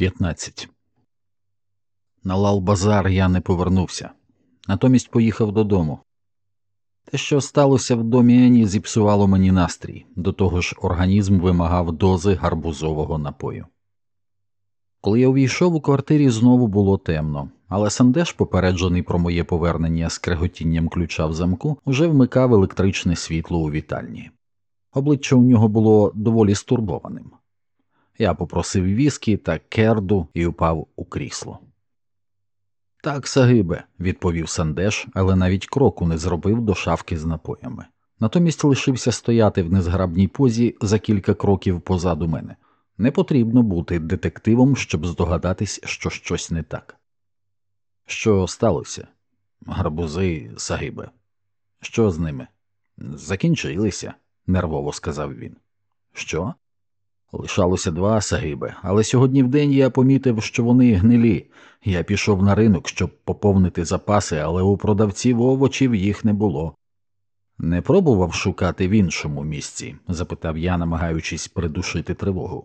15. На Лал-Базар я не повернувся, натомість поїхав додому. Те, що сталося в домі Ені, зіпсувало мені настрій, до того ж, організм вимагав дози гарбузового напою. Коли я увійшов у квартирі, знову було темно, але Сандеш, попереджений про моє повернення з креготінням ключа в замку, уже вмикав електричне світло у вітальні. Обличчя у нього було доволі стурбованим. Я попросив віскі та керду і упав у крісло. Так, Сагибе, відповів Сандеш, але навіть кроку не зробив до шафки з напоями. Натомість лишився стояти в незграбній позі за кілька кроків позаду мене. Не потрібно бути детективом, щоб здогадатись, що щось не так. Що сталося? Гарбузи, Сагибе. Що з ними? Закінчилися, нервово сказав він. Що? Лишалося два сагиби, але сьогодні в день я помітив, що вони гнилі. Я пішов на ринок, щоб поповнити запаси, але у продавців овочів їх не було. Не пробував шукати в іншому місці? запитав я, намагаючись придушити тривогу.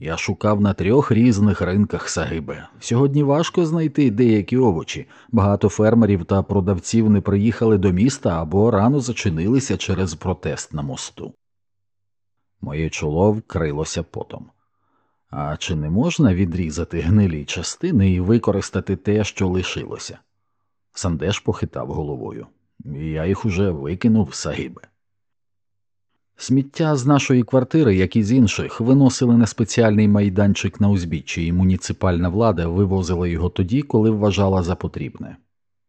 Я шукав на трьох різних ринках сагибе. Сьогодні важко знайти деякі овочі. Багато фермерів та продавців не приїхали до міста або рано зачинилися через протест на мосту. Моє чоло вкрилося потом. А чи не можна відрізати гнилі частини і використати те, що лишилося? Сандеш похитав головою. Я їх уже викинув сагибе. Сміття з нашої квартири, як і з інших, виносили на спеціальний майданчик на узбіччі, і муніципальна влада вивозила його тоді, коли вважала за потрібне.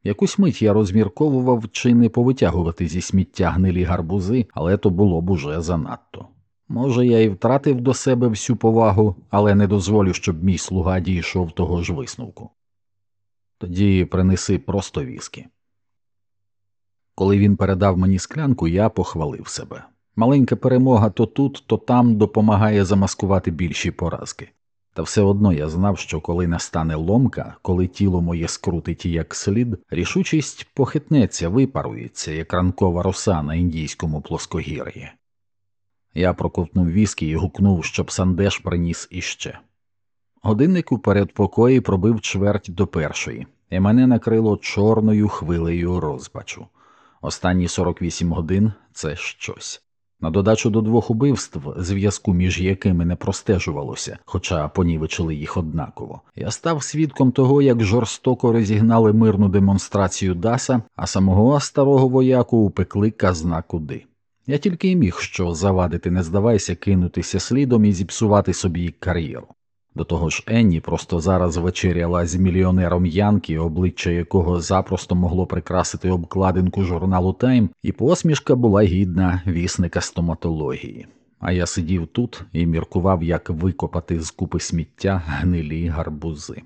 Якусь мить я розмірковував чи не повитягувати зі сміття гнилі гарбузи, але то було б уже занадто. Може, я і втратив до себе всю повагу, але не дозволю, щоб мій слуга дійшов того ж висновку. Тоді принеси просто віскі. Коли він передав мені склянку, я похвалив себе. Маленька перемога то тут, то там допомагає замаскувати більші поразки. Та все одно я знав, що коли настане ломка, коли тіло моє скрутить як слід, рішучість похитнеться, випарується, як ранкова роса на індійському плоскогір'ї. Я проковтнув віскі і гукнув, щоб Сандеш приніс іще. Годинник у передпокої пробив чверть до першої, і мене накрило чорною хвилею розпачу. Останні 48 годин це щось. На додачу до двох убивств, зв'язку між якими не простежувалося, хоча понівечили їх однаково, я став свідком того, як жорстоко розігнали мирну демонстрацію Даса, а самого старого вояку упекли казна куди. Я тільки й міг що завадити, не здавайся, кинутися слідом і зіпсувати собі кар'єру. До того ж, Енні просто зараз вечеряла з мільйонером Янки, обличчя якого запросто могло прикрасити обкладинку журналу Тайм, і посмішка була гідна вісника стоматології. А я сидів тут і міркував, як викопати з купи сміття гнилі гарбузи.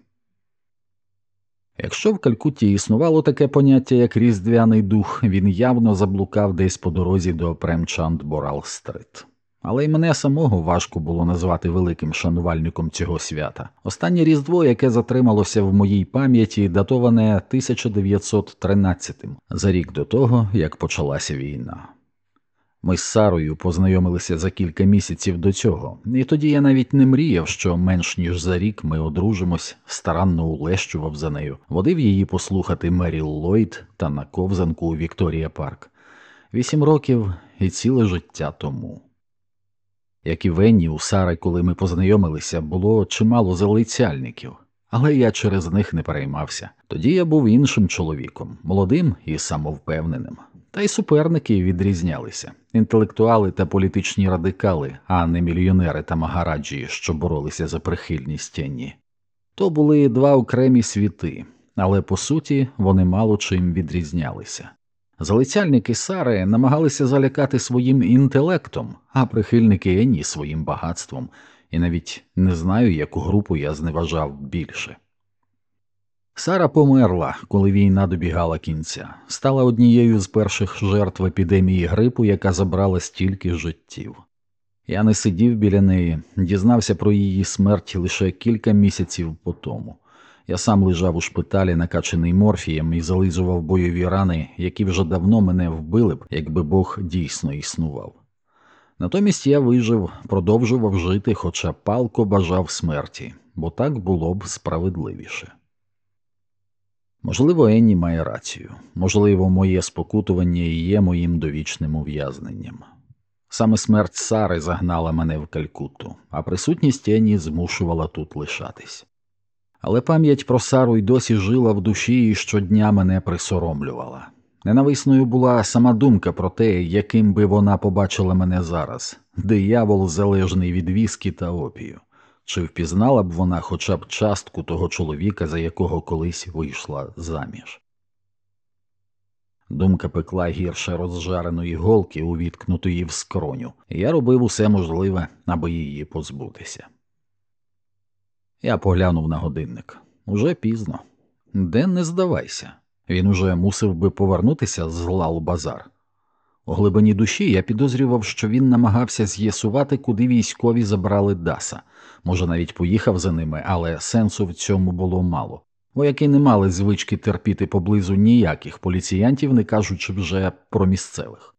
Якщо в Калькутті існувало таке поняття, як різдвяний дух, він явно заблукав десь по дорозі до Премчанд Борал Стрит. Але й мене самого важко було назвати великим шанувальником цього свята. Останнє різдво, яке затрималося в моїй пам'яті, датоване 1913-м, за рік до того, як почалася війна. Ми з Сарою познайомилися за кілька місяців до цього, і тоді я навіть не мріяв, що менш ніж за рік ми одружимось, старанно улещував за нею, водив її послухати Меріл Ллойд та на ковзанку у Вікторія Парк. Вісім років і ціле життя тому. Як і Венні, у Сари, коли ми познайомилися, було чимало залицяльників, але я через них не переймався. Тоді я був іншим чоловіком, молодим і самовпевненим. Та й суперники відрізнялися інтелектуали та політичні радикали, а не мільйонери та магараджі, що боролися за прихильність тіні. То були два окремі світи, але по суті вони мало чим відрізнялися. Залицяльники Сари намагалися залякати своїм інтелектом, а прихильники Ені своїм багатством, і навіть не знаю, яку групу я зневажав більше. Сара померла, коли війна добігала кінця, стала однією з перших жертв епідемії грипу, яка забрала стільки життів. Я не сидів біля неї, дізнався про її смерть лише кілька місяців по тому. Я сам лежав у шпиталі, накачаний морфієм, і зализував бойові рани, які вже давно мене вбили б, якби Бог дійсно існував. Натомість я вижив, продовжував жити, хоча палко бажав смерті, бо так було б справедливіше. Можливо, Енні має рацію, можливо, моє спокутування і є моїм довічним ув'язненням. Саме смерть Сари загнала мене в Калькутту, а присутність Енні змушувала тут лишатись. Але пам'ять про Сару й досі жила в душі і щодня мене присоромлювала. Ненависною була сама думка про те, яким би вона побачила мене зараз, диявол залежний від віскі та опію. Чи впізнала б вона хоча б частку того чоловіка, за якого колись вийшла заміж? Думка пекла гірше розжареної голки, увіткнутої в скроню, я робив усе можливе, аби її позбутися. Я поглянув на годинник уже пізно. Де не здавайся, він уже мусив би повернутися з лал базар. У глибині душі я підозрював, що він намагався з'ясувати, куди військові забрали Даса. Може, навіть поїхав за ними, але сенсу в цьому було мало. Вояки не мали звички терпіти поблизу ніяких поліціянтів, не кажучи вже про місцевих.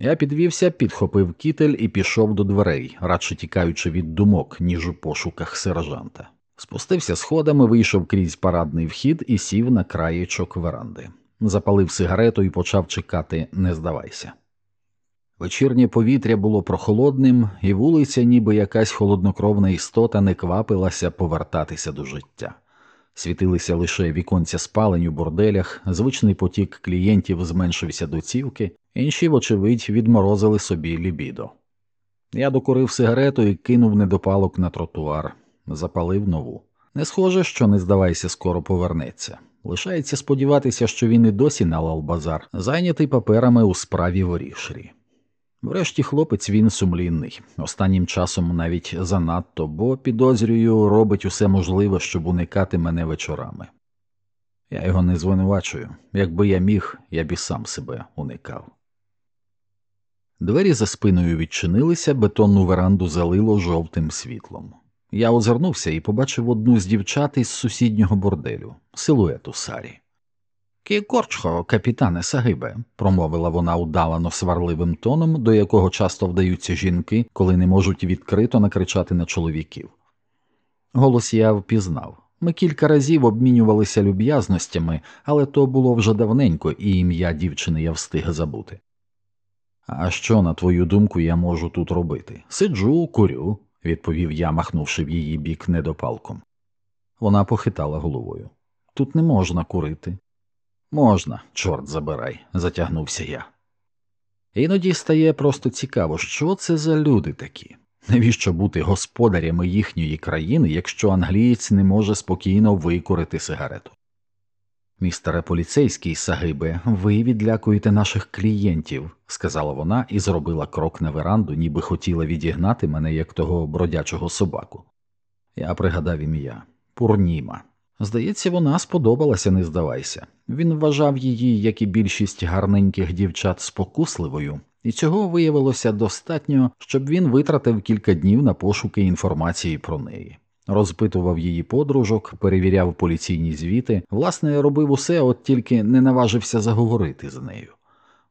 Я підвівся, підхопив кітель і пішов до дверей, радше тікаючи від думок, ніж у пошуках сержанта. Спустився сходами, вийшов крізь парадний вхід і сів на краєчок веранди. Запалив сигарету і почав чекати, не здавайся. Вечірнє повітря було прохолодним, і вулиця, ніби якась холоднокровна істота, не квапилася повертатися до життя. Світилися лише віконця спалень у борделях, звичний потік клієнтів зменшився до цівки, інші, вочевидь, відморозили собі лібідо. Я докурив сигарету і кинув недопалок на тротуар, запалив нову. Не схоже, що не здавайся, скоро повернеться. Лишається сподіватися, що він і досі на Лалбазар, зайнятий паперами у справі ворішрі. Врешті хлопець він сумлінний, останнім часом навіть занадто, бо, підозрюю, робить усе можливе, щоб уникати мене вечорами. Я його не звинувачую. Якби я міг, я б і сам себе уникав. Двері за спиною відчинилися, бетонну веранду залило жовтим світлом. Я озирнувся і побачив одну з дівчат із сусіднього борделю, силуету Сарі. Кікорчхо, капітане Сагибе, промовила вона удавано сварливим тоном, до якого часто вдаються жінки, коли не можуть відкрито накричати на чоловіків. Голос я впізнав. Ми кілька разів обмінювалися люб'язностями, але то було вже давненько, і ім'я дівчини я встиг забути. А що, на твою думку, я можу тут робити? Сиджу, курю, відповів я, махнувши в її бік недопалком. Вона похитала головою. Тут не можна курити. Можна, чорт забирай, затягнувся я. Іноді стає просто цікаво, що це за люди такі. Навіщо бути господарями їхньої країни, якщо англієць не може спокійно викурити сигарету? Містере поліцейський Сагибе, ви відлякуєте наших клієнтів, сказала вона і зробила крок на веранду, ніби хотіла відігнати мене як того бродячого собаку. Я пригадав ім'я Пурніма. Здається, вона сподобалася, не здавайся. Він вважав її, як і більшість гарненьких дівчат, спокусливою, і цього виявилося достатньо, щоб він витратив кілька днів на пошуки інформації про неї. Розпитував її подружок, перевіряв поліційні звіти, власне, робив усе, от тільки не наважився заговорити з нею.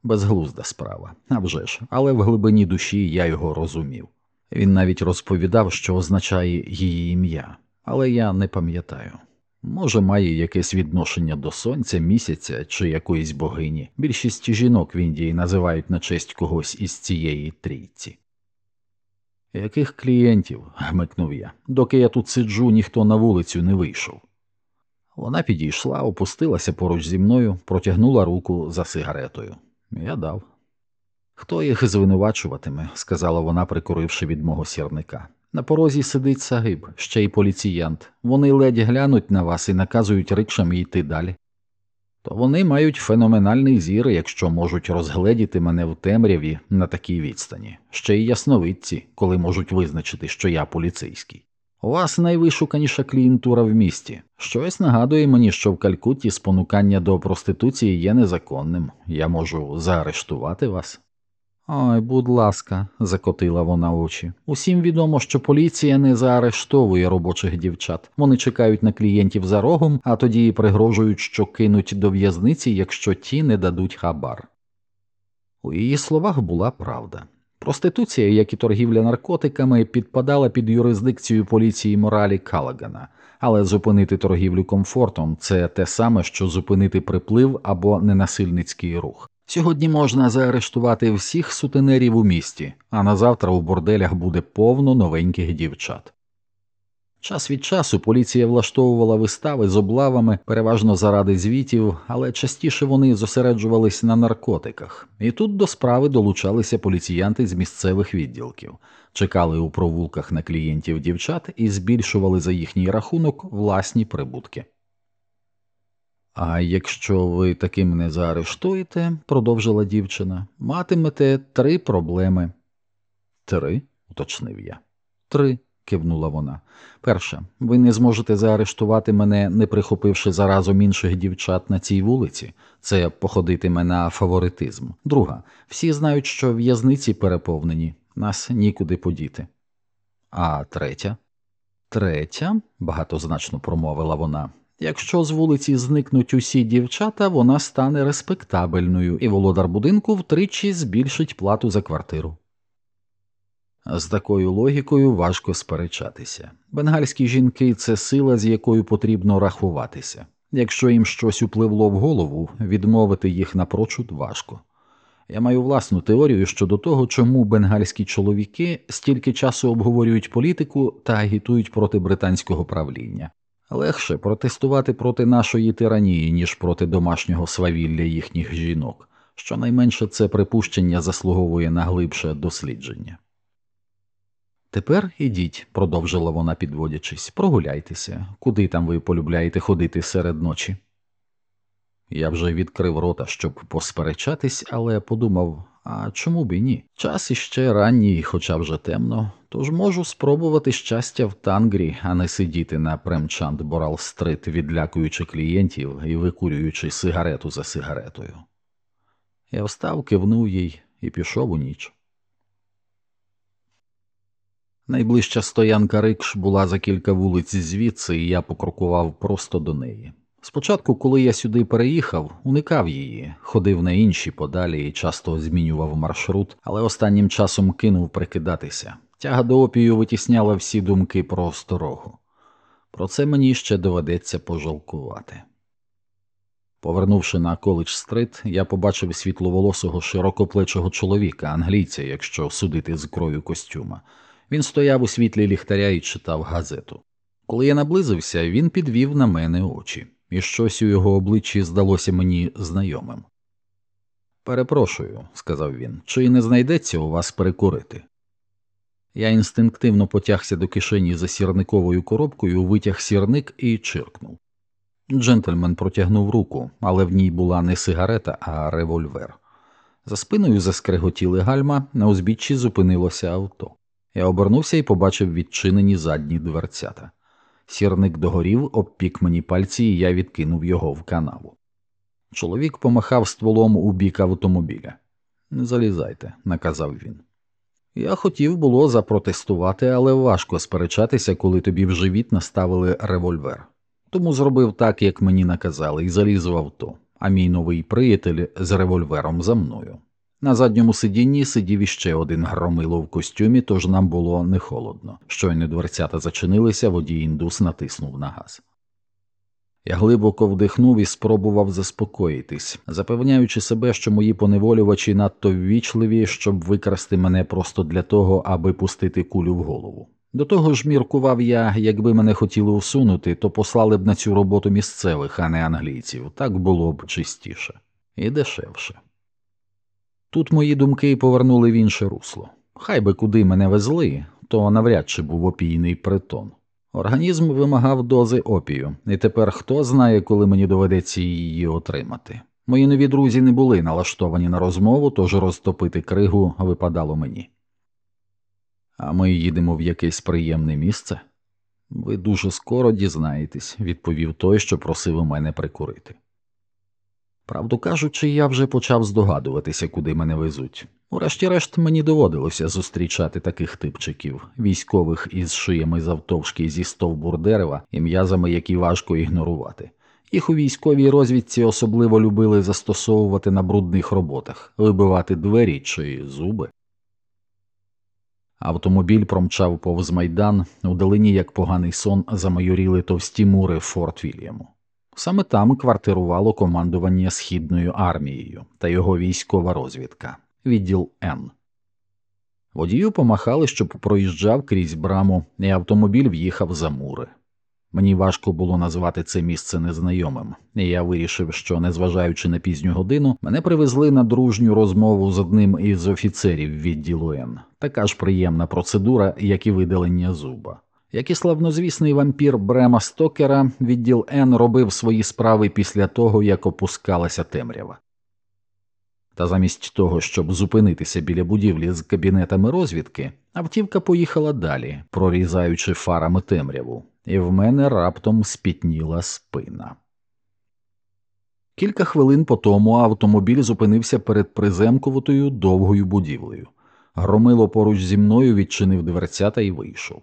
Безглузда справа, а вже ж, але в глибині душі я його розумів. Він навіть розповідав, що означає її ім'я, але я не пам'ятаю. Може, має якесь відношення до сонця, місяця чи якоїсь богині. Більшість жінок в Індії називають на честь когось із цієї трійці. Яких клієнтів? гмикнув я. Доки я тут сиджу, ніхто на вулицю не вийшов. Вона підійшла, опустилася поруч зі мною, протягнула руку за сигаретою. Я дав. Хто їх звинувачуватиме, сказала вона, прикуривши від мого сірника. На порозі сидить сагиб, ще й поліціянт. Вони ледь глянуть на вас і наказують рикшам йти далі. То вони мають феноменальний зір, якщо можуть розгледіти мене в темряві на такій відстані, ще й ясновидці, коли можуть визначити, що я поліцейський. У вас найвишуканіша клієнтура в місті. Щось нагадує мені, що в Калькутті спонукання до проституції є незаконним. Я можу заарештувати вас. Ой, будь ласка, закотила вона очі. Усім відомо, що поліція не заарештовує робочих дівчат. Вони чекають на клієнтів за рогом, а тоді пригрожують, що кинуть до в'язниці, якщо ті не дадуть хабар. У її словах була правда. Проституція, як і торгівля наркотиками, підпадала під юрисдикцію поліції моралі Калагана, але зупинити торгівлю комфортом це те саме, що зупинити приплив або ненасильницький рух. Сьогодні можна заарештувати всіх сутенерів у місті, а на завтра у борделях буде повно новеньких дівчат. Час від часу поліція влаштовувала вистави з облавами, переважно заради звітів, але частіше вони зосереджувались на наркотиках, і тут до справи долучалися поліціянти з місцевих відділків, чекали у провулках на клієнтів дівчат і збільшували за їхній рахунок власні прибутки. А якщо ви таким не заарештуєте, продовжила дівчина, матимете три проблеми. Три, уточнив я. Три кивнула вона. Перша, ви не зможете заарештувати мене, не прихопивши заразом інших дівчат на цій вулиці. Це походитиме на фаворитизм. Друга, всі знають, що в'язниці переповнені, нас нікуди подіти. А третя? Третя, багатозначно промовила вона. Якщо з вулиці зникнуть усі дівчата, вона стане респектабельною, і володар будинку втричі збільшить плату за квартиру. З такою логікою важко сперечатися. Бенгальські жінки це сила, з якою потрібно рахуватися. Якщо їм щось upливло в голову, відмовити їх напрочуд важко. Я маю власну теорію щодо того, чому бенгальські чоловіки стільки часу обговорюють політику та агітують проти британського правління. Легше протестувати проти нашої тиранії, ніж проти домашнього свавілля їхніх жінок. Щонайменше це припущення заслуговує на глибше дослідження. Тепер ідіть, продовжила вона, підводячись, прогуляйтеся, куди там ви полюбляєте ходити серед ночі. Я вже відкрив рота, щоб посперечатись, але подумав а чому б і ні? Час іще ранній, хоча вже темно, тож можу спробувати щастя в тангрі, а не сидіти на премчант Борал Стрит, відлякуючи клієнтів і викурюючи сигарету за сигаретою. Я встав, кивнув їй і пішов у ніч. Найближча стоянка рикш була за кілька вулиць звідси, і я покрокував просто до неї. Спочатку, коли я сюди переїхав, уникав її, ходив на інші подалі і часто змінював маршрут, але останнім часом кинув прикидатися. Тяга до опію витісняла всі думки про осторогу. Про це мені ще доведеться пожалкувати. Повернувши на коледж стрит, я побачив світловолосого широкоплечого чоловіка, англійця, якщо судити з крою костюма. Він стояв у світлі ліхтаря і читав газету. Коли я наблизився, він підвів на мене очі, і щось у його обличчі здалося мені знайомим. Перепрошую, сказав він, чи не знайдеться у вас перекурити? Я інстинктивно потягся до кишені за сірниковою коробкою, витяг сірник і чиркнув. Джентльмен протягнув руку, але в ній була не сигарета, а револьвер. За спиною заскреготіли гальма, на узбіччі зупинилося авто. Я обернувся і побачив відчинені задні дверцята. Сірник догорів, обпік мені пальці, і я відкинув його в канаву. Чоловік помахав стволом у бік автомобіля. Ну залізайте, наказав він. Я хотів було запротестувати, але важко сперечатися, коли тобі в живіт наставили револьвер. Тому зробив так, як мені наказали, і заліз в авто, а мій новий приятель з револьвером за мною. На задньому сидінні сидів іще один громило в костюмі, тож нам було не холодно. Щойно дверцята зачинилися, водій індус натиснув на газ. Я глибоко вдихнув і спробував заспокоїтись, запевняючи себе, що мої поневолювачі надто ввічливі, щоб викрасти мене просто для того, аби пустити кулю в голову. До того ж, міркував я, якби мене хотіли усунути, то послали б на цю роботу місцевих, а не англійців, так було б чистіше і дешевше. Тут мої думки повернули в інше русло. Хай би куди мене везли, то навряд чи був опійний притон. Організм вимагав дози опію, і тепер хто знає, коли мені доведеться її отримати. Мої нові друзі не були налаштовані на розмову, тож розтопити кригу випадало мені. А ми їдемо в якесь приємне місце. Ви дуже скоро дізнаєтесь, відповів той, що просив у мене прикурити. Правду кажучи, я вже почав здогадуватися, куди мене везуть. Урешті-решт мені доводилося зустрічати таких типчиків, військових із шиями завтовшки зі стовбур дерева і м'язами, які важко ігнорувати. Їх у військовій розвідці особливо любили застосовувати на брудних роботах, вибивати двері чи зуби. Автомобіль промчав повз майдан, у долині, як поганий сон, замайоріли товсті мури Форт Вільяму. Саме там квартирувало командування Східною армією та його військова розвідка, відділ Н. Водію помахали, щоб проїжджав крізь браму, і автомобіль в'їхав за мури. Мені важко було назвати це місце незнайомим, і я вирішив, що, незважаючи на пізню годину, мене привезли на дружню розмову з одним із офіцерів відділу Н. Така ж приємна процедура, як і видалення зуба. Як і славнозвісний вампір Брема Стокера, відділ Н робив свої справи після того, як опускалася темрява. Та замість того, щоб зупинитися біля будівлі з кабінетами розвідки, автівка поїхала далі, прорізаючи фарами темряву, і в мене раптом спітніла спина. Кілька хвилин по тому автомобіль зупинився перед приземковатою довгою будівлею. Громило поруч зі мною відчинив дверцята і вийшов.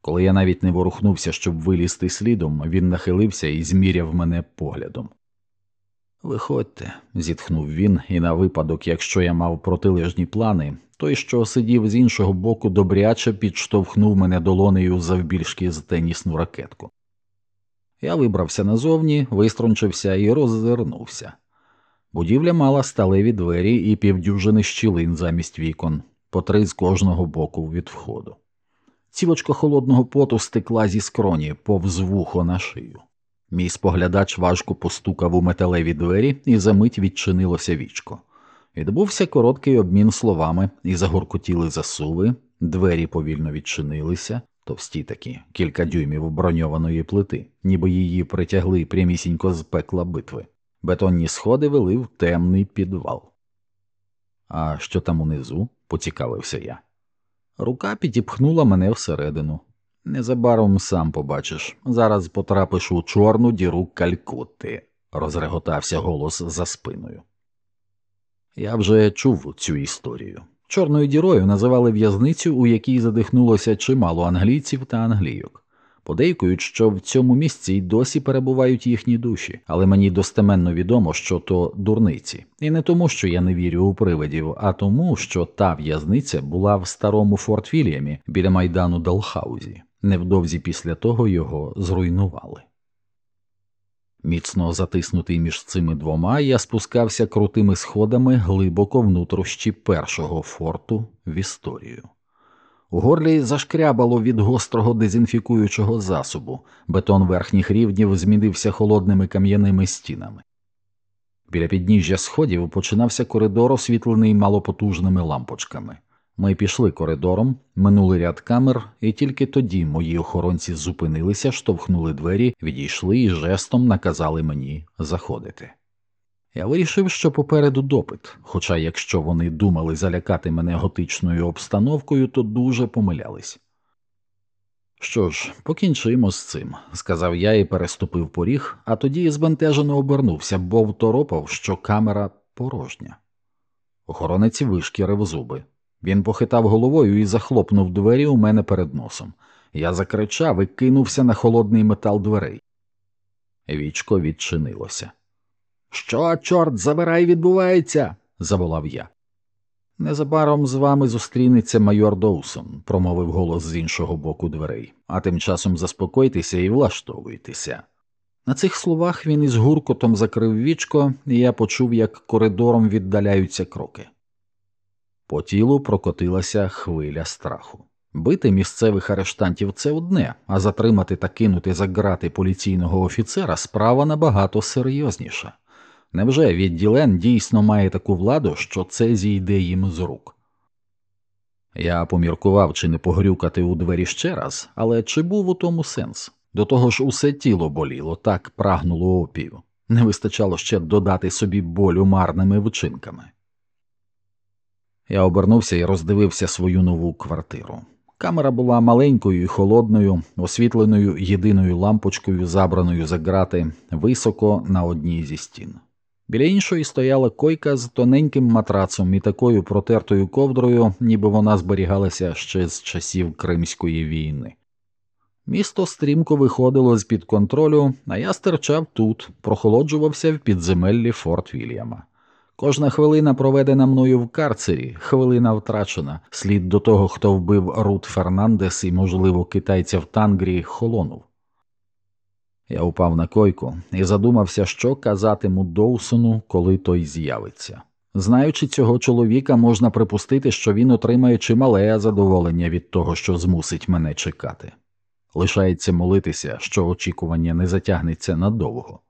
Коли я навіть не ворухнувся, щоб вилізти слідом, він нахилився і зміряв мене поглядом. Виходьте, зітхнув він, і на випадок, якщо я мав протилежні плани, той, що сидів з іншого боку, добряче підштовхнув мене долонею завбільшки з тенісну ракетку. Я вибрався назовні, виструнчився і роззирнувся. Будівля мала сталеві двері і півдюжини щілин замість вікон, по три з кожного боку від входу. Цівочка холодного поту стекла зі скроні повз вухо на шию. Мій споглядач важко постукав у металеві двері, і за мить відчинилося вічко. Відбувся короткий обмін словами і загоркотіли засуви, двері повільно відчинилися, товсті такі, кілька дюймів броньованої плити, ніби її притягли прямісінько з пекла битви. Бетонні сходи вели в темний підвал. А що там унизу? поцікавився я. Рука підіпхнула мене всередину. Незабаром сам побачиш. Зараз потрапиш у чорну діру калькутти, розреготався голос за спиною. Я вже чув цю історію. Чорною дірою називали в'язницю, у якій задихнулося чимало англійців та англійок. Подейкують, що в цьому місці й досі перебувають їхні душі, але мені достеменно відомо, що то дурниці, і не тому, що я не вірю у привидів, а тому, що та в'язниця була в старому Форт Вільямі біля майдану Далхаузі. Невдовзі після того його зруйнували. Міцно затиснутий між цими двома, я спускався крутими сходами глибоко внутрішні першого форту в історію. У горлі зашкрябало від гострого дезінфікуючого засобу, бетон верхніх рівнів змінився холодними кам'яними стінами. Біля підніжжя сходів починався коридор, освітлений малопотужними лампочками. Ми пішли коридором, минули ряд камер, і тільки тоді мої охоронці зупинилися, штовхнули двері, відійшли і жестом наказали мені заходити. Я вирішив, що попереду допит, хоча якщо вони думали залякати мене готичною обстановкою, то дуже помилялись. Що ж, покінчимо з цим, сказав я і переступив поріг, а тоді збентежено обернувся, бо второпав, що камера порожня. Охоронець вишкірив зуби. Він похитав головою і захлопнув двері у мене перед носом. Я закричав і кинувся на холодний метал дверей. Вічко відчинилося. Що, чорт, забирай, відбувається? заволав я. Незабаром з вами зустрінеться майор Доусон, промовив голос з іншого боку дверей, а тим часом заспокойтеся і влаштовуйтеся. На цих словах він із гуркотом закрив вічко, і я почув, як коридором віддаляються кроки. По тілу прокотилася хвиля страху. Бити місцевих арештантів це одне, а затримати та кинути за грати поліційного офіцера справа набагато серйозніша. Невже відділен дійсно має таку владу, що це зійде їм з рук? Я поміркував, чи не погрюкати у двері ще раз, але чи був у тому сенс? До того ж, усе тіло боліло, так прагнуло опію. Не вистачало ще додати собі болю марними вчинками. Я обернувся і роздивився свою нову квартиру. Камера була маленькою і холодною, освітленою єдиною лампочкою, забраною за грати, високо на одній зі стін. Біля іншої стояла койка з тоненьким матрацом і такою протертою ковдрою, ніби вона зберігалася ще з часів Кримської війни. Місто стрімко виходило з під контролю, а я стирчав тут, прохолоджувався в підземеллі Форт Вільяма. Кожна хвилина, проведена мною в карцері, хвилина втрачена, слід до того, хто вбив Рут Фернандес і, можливо, китайця в тангрі холонув. Я упав на койку і задумався, що казатиму Доусону, коли той з'явиться. Знаючи цього чоловіка, можна припустити, що він отримає чимале задоволення від того, що змусить мене чекати. Лишається молитися, що очікування не затягнеться надовго.